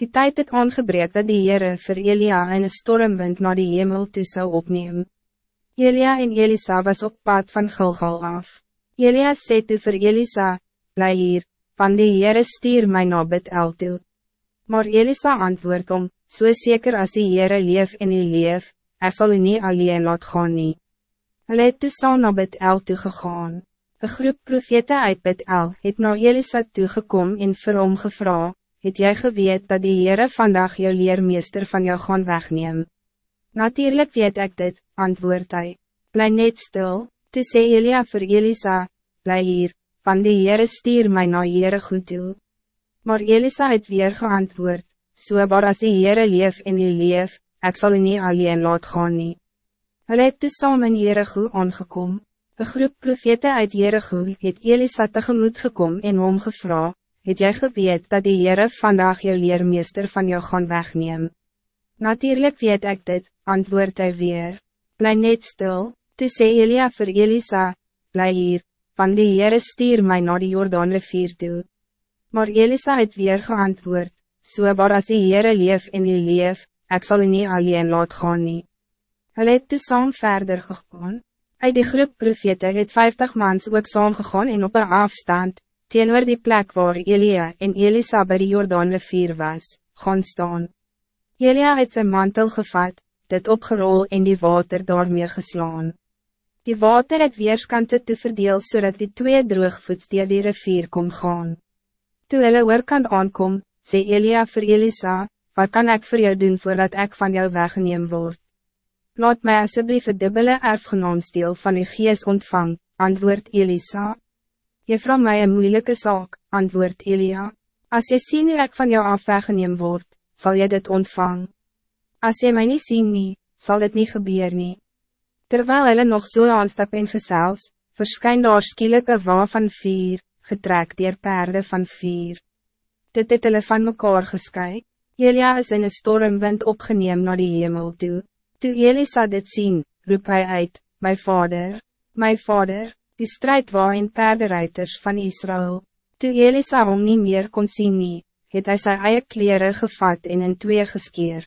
Die tijd het aangebreek dat die Heere vir Elia in een stormwind naar die hemel toe zou opneem. Elia en Elisa was op pad van Gilgal af. Elia sê toe vir Elisa, bly hier, van die Heere stuur my na Bid-El toe. Maar Elisa antwoord om, so zeker als die Heere leef en die leef, ek sal u nie alleen laat gaan nie. Hulle het toe saam na Bid-El toe gegaan. Een groep profete uit Bid-El het na Elisa toegekom en vir hom gevraagd het jij geweet dat die Heere vandaag jou leermeester van jou gaan wegneem? Natuurlijk weet ik dit, antwoord hij. Bly net stil, toe sê Elia vir Elisa, bly hier, van die Heere stuur my na Heere goed toe. Maar Elisa het weer geantwoord, so waar as die Heere leef en die leef, ek sal nie alleen laat gaan nie. Hulle het toe saam in Heerego aangekom. Een groep profete uit Heerego het Elisa tegemoet gekom en hom gevra, het jij geweet dat die Heere vandaag jou leermeester van jou gaan wegneem? Natuurlijk weet ik dit, antwoord hij weer. Bly net stil, toe sê Elia vir Elisa, bly hier, van die Heere stuur my na die Jordaan rivier toe. Maar Elisa het weer geantwoord, so waar as die Heere leef en die leef, ek sal nie alleen laat gaan nie. Hulle het toe saam verder gegaan. Uit die groep profete het 50 mans ook saam gegaan en op een afstand, teenoor die plek waar Elia en Elisa by die Jordaan rivier was, gaan staan. Elia het zijn mantel gevat, dit opgerol en die water daarmee geslaan. Die water het weerskante te verdeel zodat die twee droogvoets die die rivier kom gaan. Toe hulle oorkant aankom, sê Elia vir Elisa, wat kan ik voor jou doen voordat ik van jou weggeneem word? Laat mij alsjeblieft een dubbele erfgenaamsteel van die gees ontvang, antwoord Elisa. Je vraagt mij een moeilijke zaak, antwoord Elia. Als je ziet hoe ik van jou af weggeneem word, zal je dit ontvangen. Als je mij niet ziet, nie, zal dit niet gebeuren. Nie. Terwijl hulle nog zo so aanstap en gezels, verschijnt daar skielike wa van vier, getrek dier perde van vier. Dit het hulle van mekaar geskei. Elia is in een stormwind opgeneem naar die hemel toe. Toe Elisa dit zien, roep hij uit, mijn vader, mijn vader die strijd waar in perderuiters van Israël. Toe Elisa hom nie meer kon sien nie, het hy sy eie kleren gevat en in twee geskeer.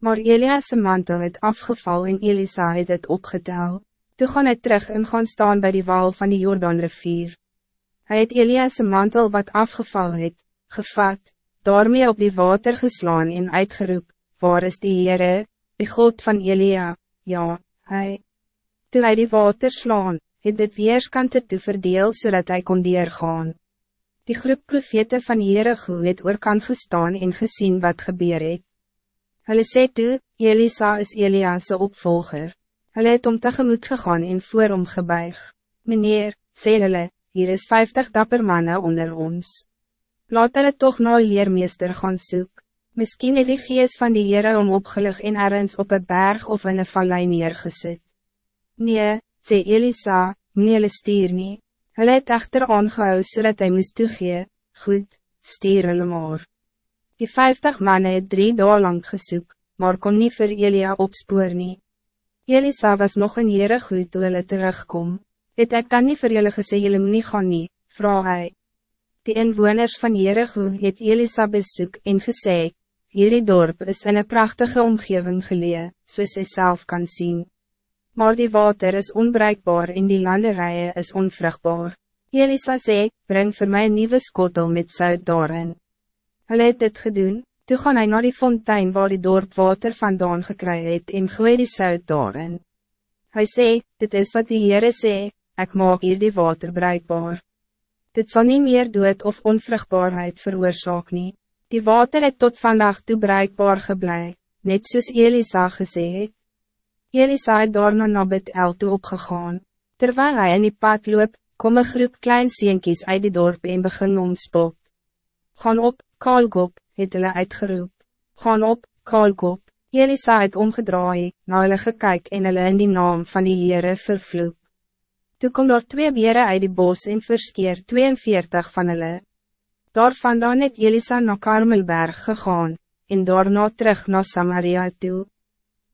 Maar Elias' mantel het afgeval en Elisa het het opgetel. Toe gaan hy terug en gaan staan bij die wal van die Jordaanrivier. Hij het Elias' mantel wat afgeval het, gevat, daarmee op die water geslaan en uitgeroep, waar is die Heere, die God van Elia, ja, hij. Toe hy die water slaan, het dit weerskante toe verdeel zodat hij kon deurgaan. Die groep profete van Jericho het oorkant gestaan en gezien wat gebeur het. Hulle sê toe, Elisa is Elias' opvolger. Hulle het om tegemoet gegaan en voor hom gebuig. Meneer, sê hulle, hier is vijftig dapper mannen onder ons. Laat hulle toch nou leermeester gaan soek. Misschien het die gees van die Heere om opgelig en ergens op een berg of in een vallei neergesit. Nee, sê Elisa, nie hulle stuur nie. Hulle het echter aangehou so dat hy moest toegee, goed, stuur hulle maar. Die vijftig mannen het drie dagen lang gesoek, maar kon niet vir Elia opspoor nie. Elisa was nog een jere goed toe hulle terugkom. Het ek kan nie vir julle gesê julle moet nie gaan nie, vraag hy. Die inwoners van Jericho het Elisa besoek en gesê, hierdie dorp is in een prachtige omgeving gelee, soos hy self kan zien maar die water is onbruikbaar en die landerijen is onvruchtbaar. Elisa sê, breng voor mij een nieuwe skotel met zout daarin. Hulle het dit gedoen, toe gaan hy na die fontein waar die dorp water vandaan gekry het en gooi die zout daarin. Hij sê, dit is wat die Heere sê, ek maak hier die water bruikbaar. Dit zal niet meer dood of onvruchtbaarheid veroorzaak nie. Die water het tot vandaag toe bruikbaar geblei, net soos Elisa gesê het. Elisa het daarna na Bet-El toe opgegaan. Terwijl hij in die pad loop, kom een groep klein seentjies uit die dorp en begin omspot. Gaan op, Kaalkop, het hulle uitgeroep. Gaan op, Kaalkop. Elisa het omgedraai, na hulle gekyk en hulle in die naam van die Heere vervloek. Toe kom daar twee bere uit die bos en verskeer 42 van hulle. Daarvandaan het Elisa na Karmelberg gegaan, en daarna terug na Samaria toe.